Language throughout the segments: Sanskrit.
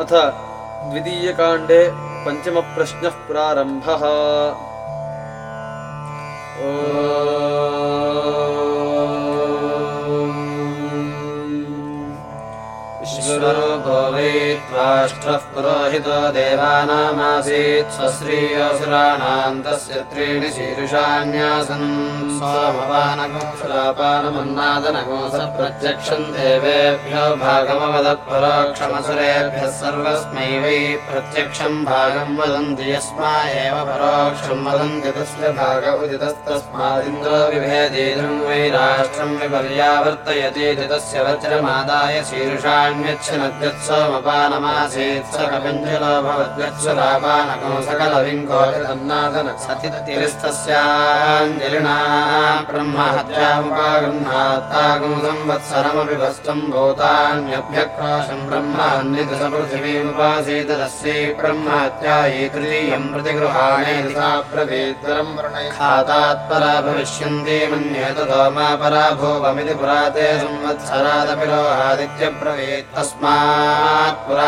अथ द्वितीयकाण्डे पञ्चमप्रश्नः प्रारम्भः त्वाष्ट्रः पुरोहितो देवानामासीत् त्रीणि शीर्षान्यासन् सोमपानगोसुरापानमन्नादनगो स प्रत्यक्षम् देवेभ्यो भागमवदत्परोक्षमसुरेभ्यः सर्वस्मै वै प्रत्यक्षम् भागम् वदन्ति यस्मा एव परोक्षम् वदन्ति तस्य भाग उदितस्तस्मादिन्द्रो विभेदीदम् वै राष्ट्रम् विपर्यावर्तयतीति तस्य वज्रमादाय शीर्षाण्यच्छनद्यत्सोमपानमासीत् स कपिञ्जलो भवद्यत्सुरापानको सकलविङ्कोनादन सतितिरिस्तस्याञ्जलिना ब्रह्महत्यामुपागृह्णात्तागुं संवत्सरमपि भस्तम् भूतान्यभ्यक्रोशम् ब्रह्मान्निति स पृथिवीमुपासीत तस्यै ब्रह्महत्यायै तृतीयम् प्रतिगृहाणे सा ब्रवीद्वरम् खातात्परा भविष्यन्ति मन्ये ततो मा परा भूवमिति पुरा ते संवत्सरादपि लोहादित्यब्रवीत् तस्मात् पुरा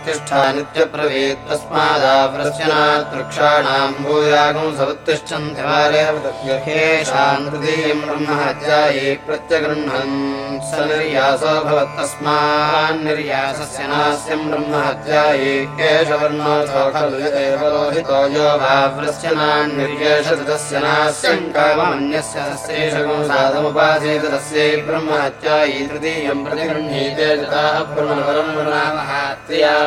नित्यब्रवीत् तस्मादाव्रश्चनात् वृक्षाणाम् भूयागुं समुत्तिष्ठन्ति वारेव तद्यहेषाम् तृतीयम् ब्रह्महत्यायै प्रत्यगृह्णन् स निर्यासो भवत्तस्मान्निर्यासस्य नास्यम् यो नास्यम् साधमुपासीत तस्यै तृतीयम् प्रतिगृह्णीते जताः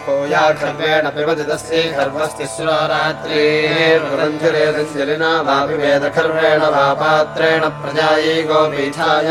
उन्मादुको या खर्वेण पिबति तस्यै खर्वस्तिस्रो रात्रिर्वरञ्जलेदञ्जलिना वापि वेदखर्वेण वा पात्रेण प्रजायै गोपीठाय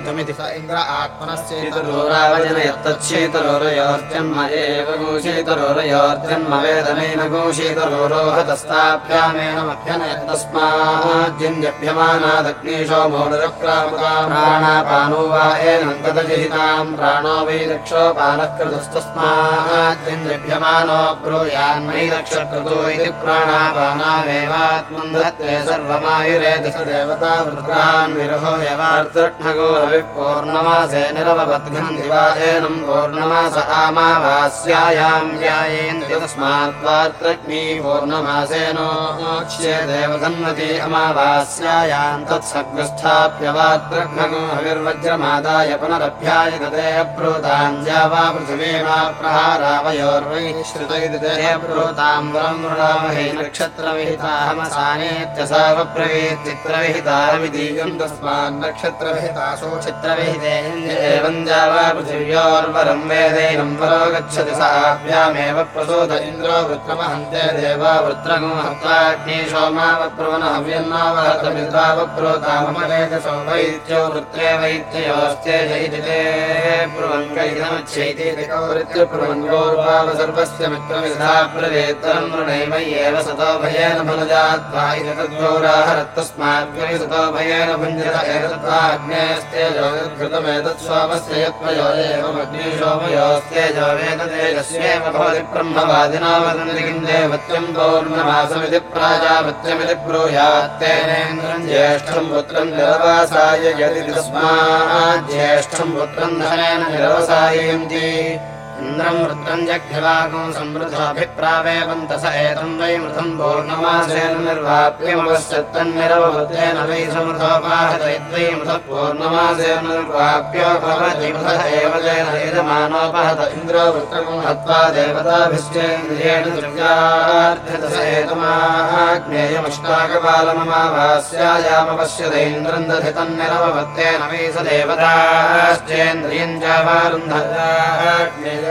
शीतुमिति स इन्द्र आत्मनश्चेतरोरावजनयत्तच्छीतरोरयोर्जन्म एव गोशीतरोरयोर्जन्म वेदमेन गोशीतरोरो हतस्ताभ्यामेनमभ्यनयत्तस्माज्जन्यभ्यमानादग्नेशो वा एनं प्राणो वै दक्षोपानः कृतस्तस्माज्जन्यभ्यमानो इति प्राणापानामेवात्मन्दत्ते सर्वमायुरेति देवता वृत्रान् विरहो यवार्तृष्णगो अस्माभिः पौर्णमासे निरवपद्घम् दिवायेनम् पौर्णमास आमावास्यायाम् व्यायेन्द्रि तस्मात्त्वात्रग्नी पौर्णमासेनोक्ष्ये देवधन्वती अमावास्यायाम् तत्सग्रस्थाप्यवात्रघ्नो हविर्वज्रमादाय पुनरभ्याय दते प्रोताञ्जा वा प्रहारावयोर्वै श्रुतैदते प्रोताम् वरम् मृणामहे नक्षत्रविहिताहमसानेत्यसावप्रवीचित्रविहितारविदीयम् तस्मान् नक्षत्रविहितासु चित्रविहिते एवम् जावा पृथिव्योर्वरम् वेदैनम् परो गच्छति साभ्यामेव प्रसूत इन्द्रो वृत्रमहन्ते देवा वृत्रगो हत्वाग्ने सोमावप्रुवनहव्यन्नावहतमिद्रावप्रोतामलेजसो वैद्यो वृत्रे वैद्ययोस्ते जयिते सर्वस्य प्रवेत्तरम् नृणैव एव सतो भयेन इति तद्गौराहरत्तस्माद्वै सतो भयेन भुञ्जत एतत्त्वाग्नेस्ते किम् देवत्यम् पौर्णमासमिति प्राजापत्यमिति ब्रूयात्तेनेन्द्रम् ज्येष्ठम् पुत्रम् निरवासाय यदि तस्मात् ज्येष्ठम् पुत्रम् धनेन निरवसाययन्ति इन्द्रम् वृत्रम् जग्ध्यवागो समृद्धाभिप्रावेवन्तस एतम् वै मृतम् पौर्णमासेन निर्वाप्यमवश्यत्तन्निरववृत्तेन वै समृतोपाहत यद्वै मृतः पौर्णमासेन निर्वाप्यो भवति मृतः एव तेन यजमानोपहत इन्द्रो वृत्रम् हत्वा एतमाग्नेयमष्टाकपालममावास्यायामपश्यत इन्द्रम् दधितम् निरववत्तेन वै स देवताश्चेन्द्रियम् चावारुन्धग्नेय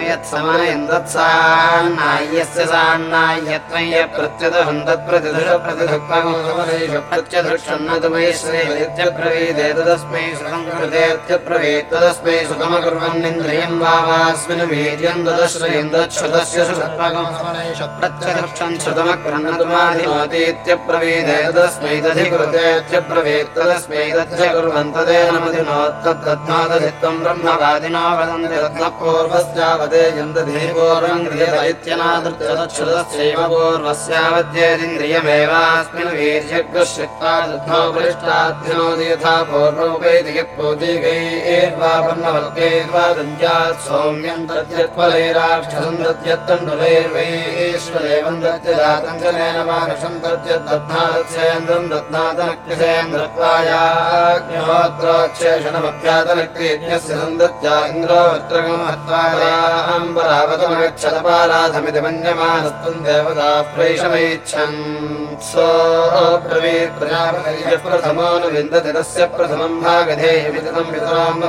यत्समनयन् तत्सान्नाय्यस्य सान्नाय्यत्वं य प्रत्यदुहन् तत्प्रतिधुष प्रतिधुक्पगोषु प्रत्यधुक्षन्नतुमैश्रेत्य तदस्मै सुखं कृतेत्य प्रवीत् तदस्मै सुखमकुर्वन्निन्द्रियं वावास्मिन् वीर्यं ददश्रयं दच्छुतस्य सुषत्पगोषु प्रत्यधुक्षन् श्रुतमक्रन्नतुमाधिनोतीत्य प्रवीदे तदस्मै दधिकृतेत्य प्रवीत् तदस्मै दध्य कुर्वन्तदेन मधिनोत्तद्दध्नादधित्वं ब्रह्मवादिनो वदन्ति पूर्वस्यावदे यन्दधीपूर्वम् क्रियत इत्यनादृत्यदच्छुतस्यैव पूर्वस्यावद्येदिन्द्रियमेवास्मिन् वीर्यग्रश्रित्वा दध्नोपरिष्टाध्यनोति यथा पूर्वमुपैति यत्पूतिगैर्वापन्नवल्कैर्वा दञ्जात् सौम्यम् तद्यत्फलैराक्षसम् तद्यत्तण्डुलैर्वैश्वरेवम् दत्यदातम् च नेन मानुषम् तद्यद्दध्नादस्येन्द्रम् दध्नादनक्यसेन्द्रत्वायाग्निहोत्रोच्छेषणमभ्यातनक्रियज्ञस्य सन्दत्या इन्द्रो वृत्रगमहत्वाराम्बरावतमगच्छदपाराधमिति मन्यमानस्त्वम् देवता प्रैषमैच्छन् सोऽब्रवीत् प्रजापतिः प्रथमो नु विन्दति तस्य प्रथमम् भागधेयमितम् पितराम्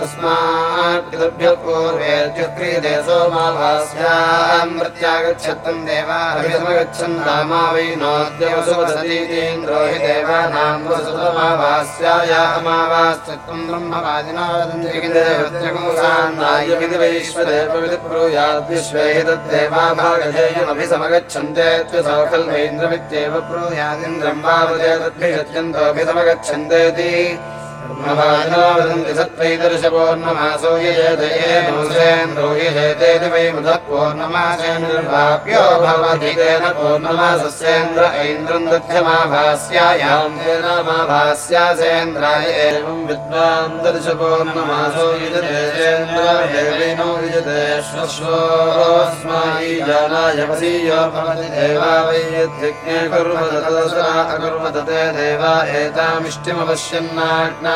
तस्मात् पितृभ्यः पूर्वेऽर्जुक्रियते सोमाभास्याम् प्रत्यागच्छत्तम् देवाभिसमगच्छन् रामा वै नोद्यवसुवसतीतीन्द्रो हि देवानाम् वसुतमाभास्याय अमावास्त्वम् ब्रह्मवादिना तद्देवाभागधेयमभिसमगच्छन्ते त्वसौखल्वेन्द्रमित्येव ब्रूयादिन्द्रम् वावदेतद्भिषत्यन्तोऽभिसमगच्छन्तेति ब्रह्मवादिनो वदन्ति सत्त्वैदर्शपूर्णमासो येदयेनोसेन्द्रो येतेति वै मृतः पूर्णमासेन निर्वाप्यो भवति तेन पूर्णमासस्येन्द्र ऐन्द्रम् दध्यमाभास्यायाम् तेनामाभास्यासेन्द्राय एवम् विद्वान् दर्शपूर्णमासो यजतेन्द्र देवेनो यजते भवति देवा वै एतामिष्टिमपश्यन्नाज्ञा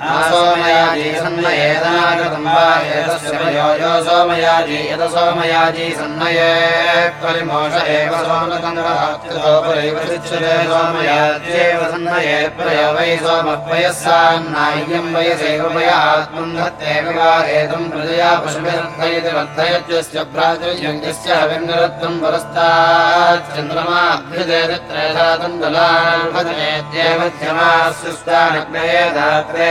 सोमयाजी सन्नयेदनागतम् वा एतस्य यो सोमयाजी यत सोमयाजी सन्नये परिमोष एव सोमतन्द्रोपरिवृच्छते सोमयाज्येव सन्नये प्रय वै सोमपयः सान्नाय्यम् वयसैव वय आत्मम् धत्तेव वा एतम् प्रजया पशुभिरर्थयति वर्धयत्यस्य भ्रातृयज्ञस्य हविर्निरत्तम् परस्ताच्चन्द्रमाभ्युदेति त्रयधा तन्दलाभजनेत्येवध्यमास्युस्तानग्नये दात्रे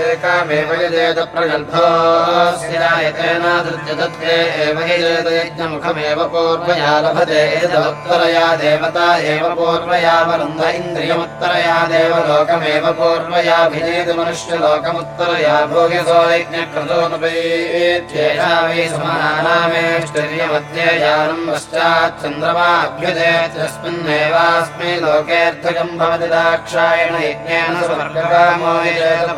एकामेव यजेत प्रगल्भोऽस्यायतेनादृत्यदत्ते एव यजेत यज्ञमुखमेव पूर्वया लभते एतदुत्तरया देवता एव पूर्वया वरुन्ध इन्द्रियमुत्तरया देवलोकमेव पूर्वयाभिजेत मनुष्यलोकमुत्तरया भोगिसो यज्ञक्रतोनुपेत्येषा वै समानामेष्टिर्यमध्येयानम् पश्चाच्चन्द्रमाभ्युदेत् यस्मिन्नेवास्मै लोकेऽर्थकम् भवति दाक्षायण यज्ञेन स्वर्गकामो यजेत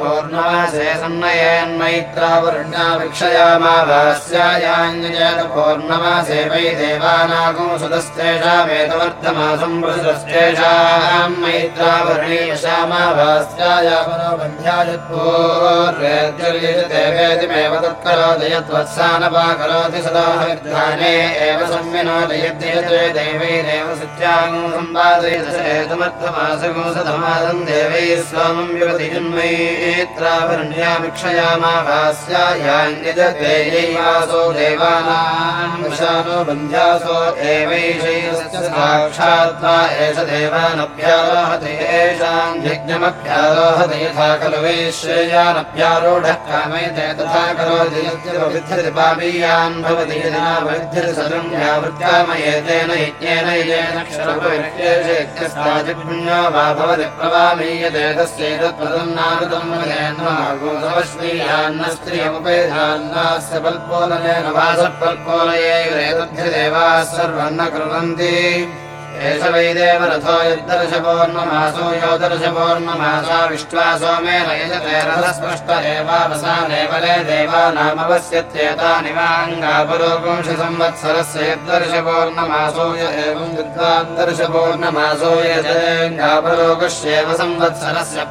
पूर्णमासे सन्नयेन्मैत्रावरुण्या भिक्षयामावास्यायाञ्जयेत पूर्णमासे वै देवानागुं सुतस्तेषामेतवर्धमासम् प्रसुरस्तेषाम् मैत्रावरणीयशामावास्यायापरो बन्ध्यायत्पूर्वेद्युर्यजदेवेतिमेव तत्करोति यद्वत्सानपाकरोति सदा विद्धाने एव संविनोदयद्यते देवैरेव सत्यागुं सम्पादयतमर्थमासगो सधमादम् देवैः स्वामम् युवति जन्मैत्रावरण्याभिक्षयामाभास्यायाञ्जते यैवासो देवानाम् विशानो बन्ध्यासो एवैषैरस्य साक्षात्वा एष देवानभ्यारोहते येषाम् यज्ञमभ्यारोहते यथा खलु वैश्रेयानभ्यारूढः कामयते तथा करोति यद्यपविध्यति पापीयान् भवति यदि नापविध्यति यावत्कामयेतेन यज्ञेन येन क्षरपवित्येषेत्यस्ताजिपुण्यो वा भवति प्रवामीयते तस्यैतत्पदम् पल्पोलनेन वासपल्पोलयैरेतद्धिदेवाः सर्वन्न कुर्वन्ति एष वै देवरथो यद्दर्शपौर्णमासो यो दर्शपौर्णमासा विष्ट्वा सोमेन यजते रथस्पृष्ट एवावसानेवले देवानामवस्यत्येतानि वाङ्गापरोपुंशि संवत्सरस्य यद्दर्शपौर्णमासो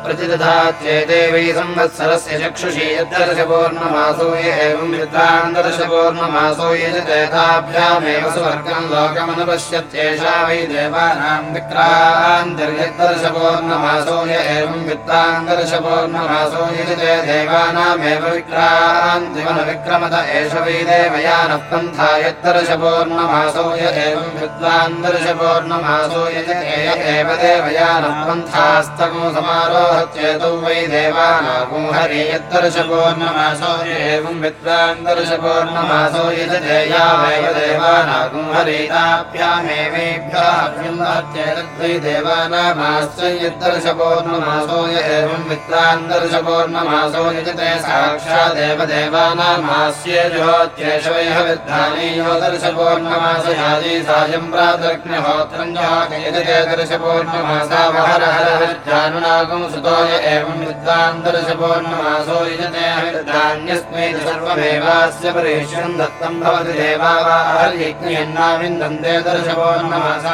प्रतिदधात्येते वै संवत्सरस्य चक्षुषी यद्दर्शपौर्णमासो य एवम् विद्वान् दर्शपौर्णमासो यजतेताभ्यामेव सुवर्गम् लोकमनुपश्यत्येषा वै देवानाम् विक्रान्तिर्यद्दर्शपौर्णमासो य एवम् वित्ताङ्गर्शपौर्णमासो यजते देवानामेव विक्रमत एष वै देवयानः पन्था यद्दर्शपौर्णमासो य एवम् विद्वान्दर्शपौर्णमासो यजते य एव देवयानः पन्थास्तमो समारोहत्येतौ वै देवानागो हरि यद्दर्शपौर्णमासो य एवम् विद्वान्दर्शपौर्णमासो यजते यावेव देवानागो हरिताभ्यामेवेभ्यः ्यन्नात्यैतद्वै देवानामाश्चर्यद्दर्शपोर्णमासोय एवम् वित्रान्दर्शपोर्णमासो यजते सायम् जहाकयजते दर्शपोर्णमासा एवम् यजते सर्वमेवास्य दत्तम् भवति देवा वा अहर्यज्ञयन्नाविन्दन्ते दर्शपोर्णमासा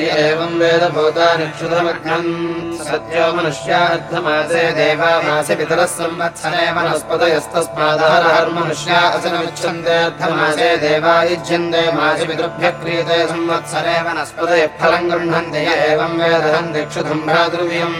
एवम् वेदभूतानि क्षुधमग्नम् सत्यो मनुष्यार्धमासे देवामासे पितरः संवत्सरे वनस्पतयस्तस्मादहरहर्मनुष्या असनमिच्छन्तेऽर्धमासे देवा युज्यन्ते मासि पितृभ्यः क्रियते संवत्सरे वनस्पतयः फलम् गृह्णन्ति एवम् वेदहन्ति क्षुधम् भ्रातृव्यम्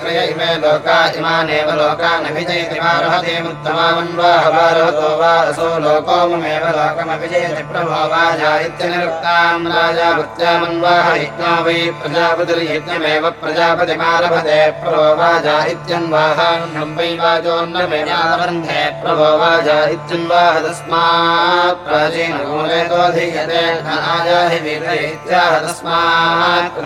त्रय इमे लोका इमानेव लोकानभिजयति वा असो लोकोममेव लोकमभिजयति प्रभो इत्यनिरुक्ताम् राजा वै प्रजापतिर्यज्ञमेव प्रजापतिमारभते प्रभो वै प्रभो तस्मात् प्राचीनमूलेतोऽधीयते वीर इत्याह तस्मात्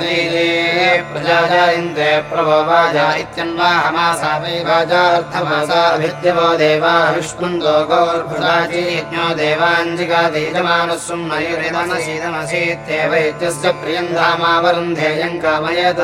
इन्द्रे प्रभो वाजा इत्यन्वाहमासा वै वाजार्थमासाभिद्यवो देवाभिष्कुन्दो गौर्भृताजीज्ञो देवाञ्जिकादेजमानुस्सुम्नयुरिदमसीदमसीत्येव इत्यस्य प्रियन्धामावरुन्धेयम्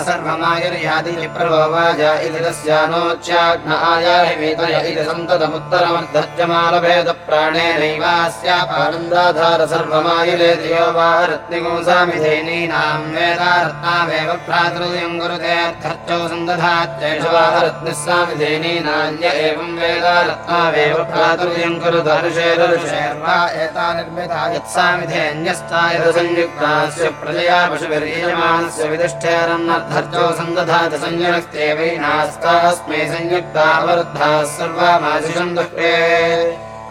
सर्वमायुर्यादि प्रभो वाजा इति तस्यानोच्याग्न आयाहिवीतय इति सन्ततमुत्तरमर्धत्यमालभेद प्राणेनैवास्यापानन्दाधार सर्वमायुरे दियो वा रत्निगुंसामिधेनीनाम् वेदारत्नामेव भ्रातृयम् गुरुते भ्रातृयम् गुरुतेऽर्थर्चौ सन्दधात्यैषवारत्निः सामिधेनीनान्य एवम् वेदा रत्नावेव भ्रातृयम् कुरुधर्षेरर्षेर्वा एता निर्मिता यत्सामिधेऽन्यस्तायतसंयुक्तास्य प्रजया पशुभिर्यजमानस्य विदिष्ठेरन्नर्धर्चौ सन्दधात संयुनक्त्येवैनास्तास्मै संयुक्ता अवरुद्धाः सर्वा मासिषम् दुष्टे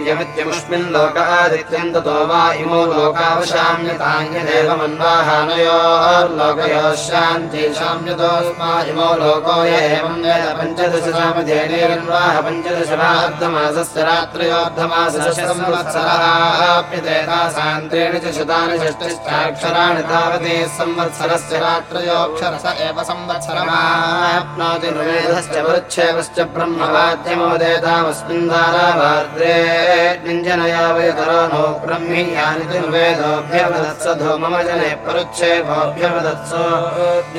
वीर्यमित्यमुष्मिन् लोक वा इमो लोकावशाम्यतान्यदेवमन्वाहानयोर्लोकयोः शान्ति शाम्यतोऽस्मा इमो लोको य एवम् वेद पञ्चदशसामधेनेरन्वाह पञ्चदश वा अर्धमासस्य रात्रयोर्धमासस्य संवत्सराप्यते च शतानि षष्टिश्चाक्षराणि तावते संवत्सरस्य रात्रयोऽक्षरस एव संवत्सरमाप्नोति निर्वेदश्च वृच्छेवश्च ब्रह्मवाद्यमोदेतामस्मिन् धारावार्द्रे निञ्जनया वयतरो नो ब्रह्मी यानि तु वेदोऽभ्यवदत्स धो मम जने परुच्छेभोऽभ्यवदत्स।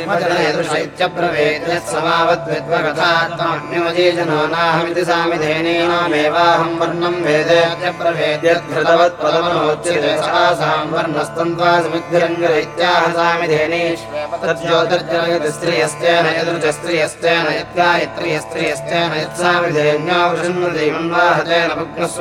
मम जने दृशैत्यब्रवेत् यत्समावद्विद्वकथात्मग्निमजीजनो नाहमिति सामिधेनीनामेवाहं वर्णं वेदेत्यब्रवेत् यद्धृतवत् पदमनोच्यते सासां वर्णस्तन्त्वा समिद्धिरङ्गरैत्याह सामिधेनी। तज्ज्योतिर्जनयति स्त्रियस्तेन यदृजस्त्रियस्तेन यद्गायत्रियस्त्रियस्तेन यत्सामिधेन्यो वृषन्वदेवन्वाहतेन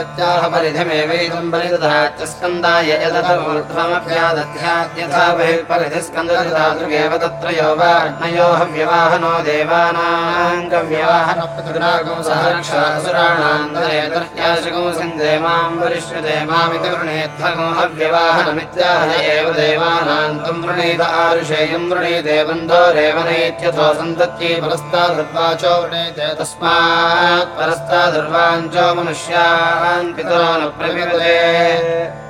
भवैतमित्याह परिधिमेवैतं परिदधात्यस्कन्दाय यदथमप्यादध्याद्यथा बहिर्परिधिस्कन्दधातृगेव तत्र यो वा अग्नयो हव्यवाहनो देवानाङ्गव्यवाहनपतिरागोसहरक्षासुराणान्तरेतर्याशगोसिन्दे मां वरिष्यते मामिति वृणेद्धगो हव्यवाहनमित्याह एव देवानान्तं वृणीत आरुषेयं वृणीते बन्धो रेवनेत्यथो सन्तत्यै परस्तादुर्वाचो वृणीते तस्मात् परस्तादुर्वाञ्चो मनुष्यान् पितरो न प्रविदते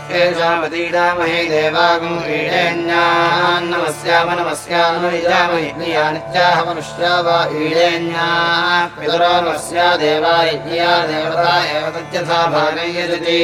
विश्वगृह्येषावतीडामहे देवागुं ईडेन्यान्नमस्याम नमस्यानुयामयज्ञयानित्याह मनुष्या वा ईडेन्या। पितरो नमस्या देवा यज्ञया देवता एव तद्यथा भागयजति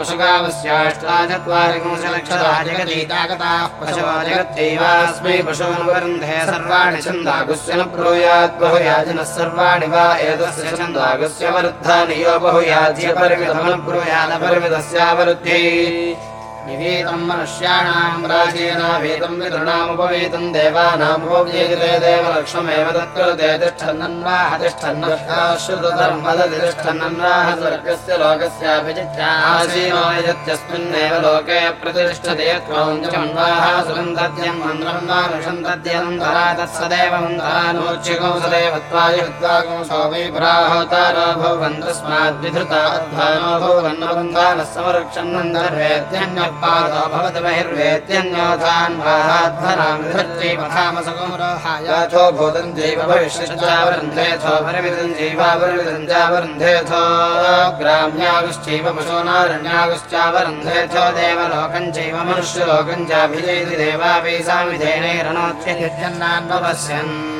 पशुगामस्याष्टाचत्वारिपुंशलक्षरा जगतीतागताः पशवो जगत्यैवास्मै पशोन्वरुन्धे सर्वाणि छन्दागुस्य न ब्रूयात् बहुयाजिनः सर्वाणि वा एतस्य छन्दागुस्य वरुद्धानि यो बहुयाज्य परिमितमनुब्रूयादपरिमितस्यावरुद्ध्यै देवलक्ष्ममेव तत्कृते तिष्ठन्नन्वाह तिष्ठन्नश्रुतधर्मदतिष्ठन्नन्वाह स्वर्गस्य यत्यस्मिन्नेव लोके प्रतिष्ठते त्वञ्चमन्वाह सुगन्धद्यम् मन्द्रम् मानुषम् तद्यन्तरा तत्सदेव मन्त्रानोच्यकौ सदेव त्वाय विद्वागौ सोमै पुराहोतारो भवन्तस्माद्विधृता अध्वानो भवन्नबन्धानः समरक्षन्नन्दर्वेद्यन्य पादो भवत धृत्यैवथामसगोरोहायाथो भूतम् जैव भविष्यश्चावरुन्धेथो परिमितम् जैवावरुमितम् चावरुन्धेथो ग्राम्यागुश्चैव पशूनारण्यागुश्चावरुन्धेथो देवलोकम् चैव मनुष्यलोकम् चाभिजयति देवाभिसामिधेनैरणोच्यजन्नान्वपश्यन्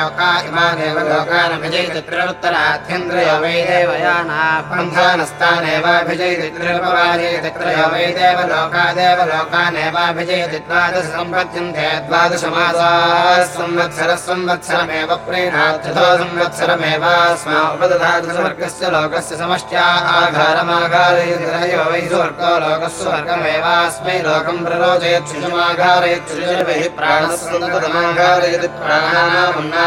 लोका इमानेव लोकानभिजयति त्रिरुत्तराध्यन्द्रयो वै देवयानाः त्रिरुपवाजयति त्रयो वै देवलोका देवलोकानेवाभिजयति द्वादश सम्पद्यन्ते लोकस्य समष्ट्या वै स्वर्गो लोकः स्वर्गमेवास्मै लोकम् प्ररोचयत् शिशुमाघारयत् शिशुभिः प्राणः सन्ततमाघारयति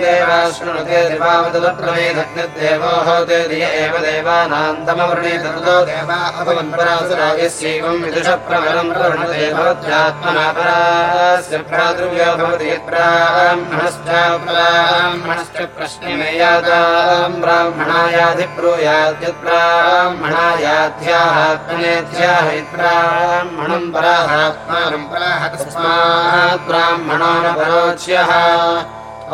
देवा शृणुते दिवावदप्रवेदग्निर्देवो होते दिय एव देवानान्तमवृणीत ततो देवा अभवन्परासुरायस्यैवम् विदुषः प्रबलम् प्रवृणते भवत्यात्मना परास्य भ्रातृव्यो भवति यत्ब्राह्मणश्चाब्राह्मणश्च प्रश्ने मे याताम् ब्राह्मणायाधिब्रूयात् यत्ब्राह्मणायाध्याहात्मनेध्याह यत्ब्राह्मणम् पराहात्मानम्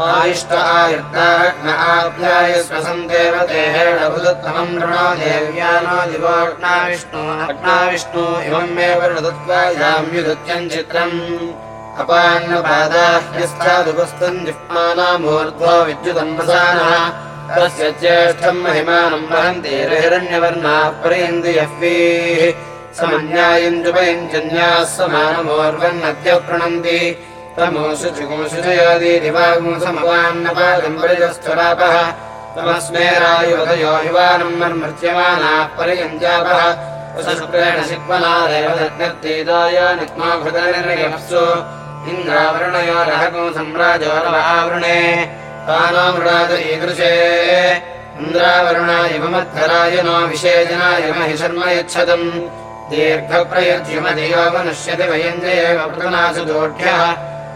आयुष्ट आयुर्दाग्न आप्यायस्वसम् देवदेहेण भुदत्तमम् नृणो देव्या नो दिवोष्णा विष्णु विद्युदन्वसानः तस्य ज्येष्ठम् महिमानम् वहन्ति हिरण्यवर्णाः प्रयन्ति यह्वीः समन्यायञ्जुपयञ्जन्याः समानमोर्वन्नद्य प्रणन्ति तमोषु जुगुंसु जयादीदिवागुंसमवान्नपादम् परिजस्थुरापः तमस्मे रायुवदयो युवानम् मर्मर्त्यमानाः पर्यञ्जापः शुक्रेण शिक्वनादेव दग्निर्तीदाय नित्माघृतनिर्यप्सु इन्द्रावृणयो रहगो सम्राजो रवावृणे तानो मृणाद ईदृशे। इन्द्रावरुणाय नो मनुष्यति वयञ्जयेव पृतनासु दोढ्यः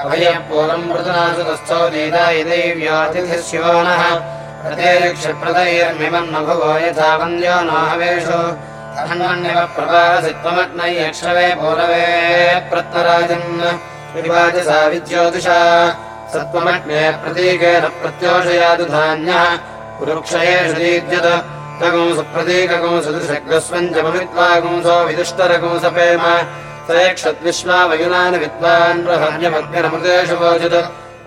अभयपूर्वम् मृदुनासु तस्थौ दीदायदैव्यातिथिः शिवो नः यथा वन्द्यो नो हवेषु धन्वन्निव प्रभासि त्वमग्नै यक्षवे पूरवे प्रत्नराजन्। विद्योतिषा सत्त्वमग्ने प्रतीकेन प्रत्योषयातु धान्यः। पुरुक्षयेषु दीद्यत तगुंसु प्रतीकगुंसु दृशग्रस्वञ्जमविद्वागुंसो विदुष्टरगुंसपेम सयक्षद्विश्वावयुनानि विद्वान् प्रहर्यमग्निरमृतेषु वोचत्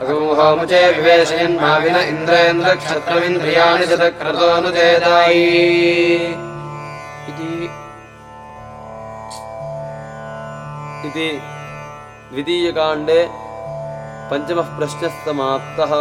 अगुंहोमुचे विवेशयन् मा विन इन्द्रेन्द्रक्षत्रमिन्द्रियाणि शतक्रतोऽनुचेदायी इति इति द्वितीयकाण्डे पञ्चमः प्रश्नः समाप्तः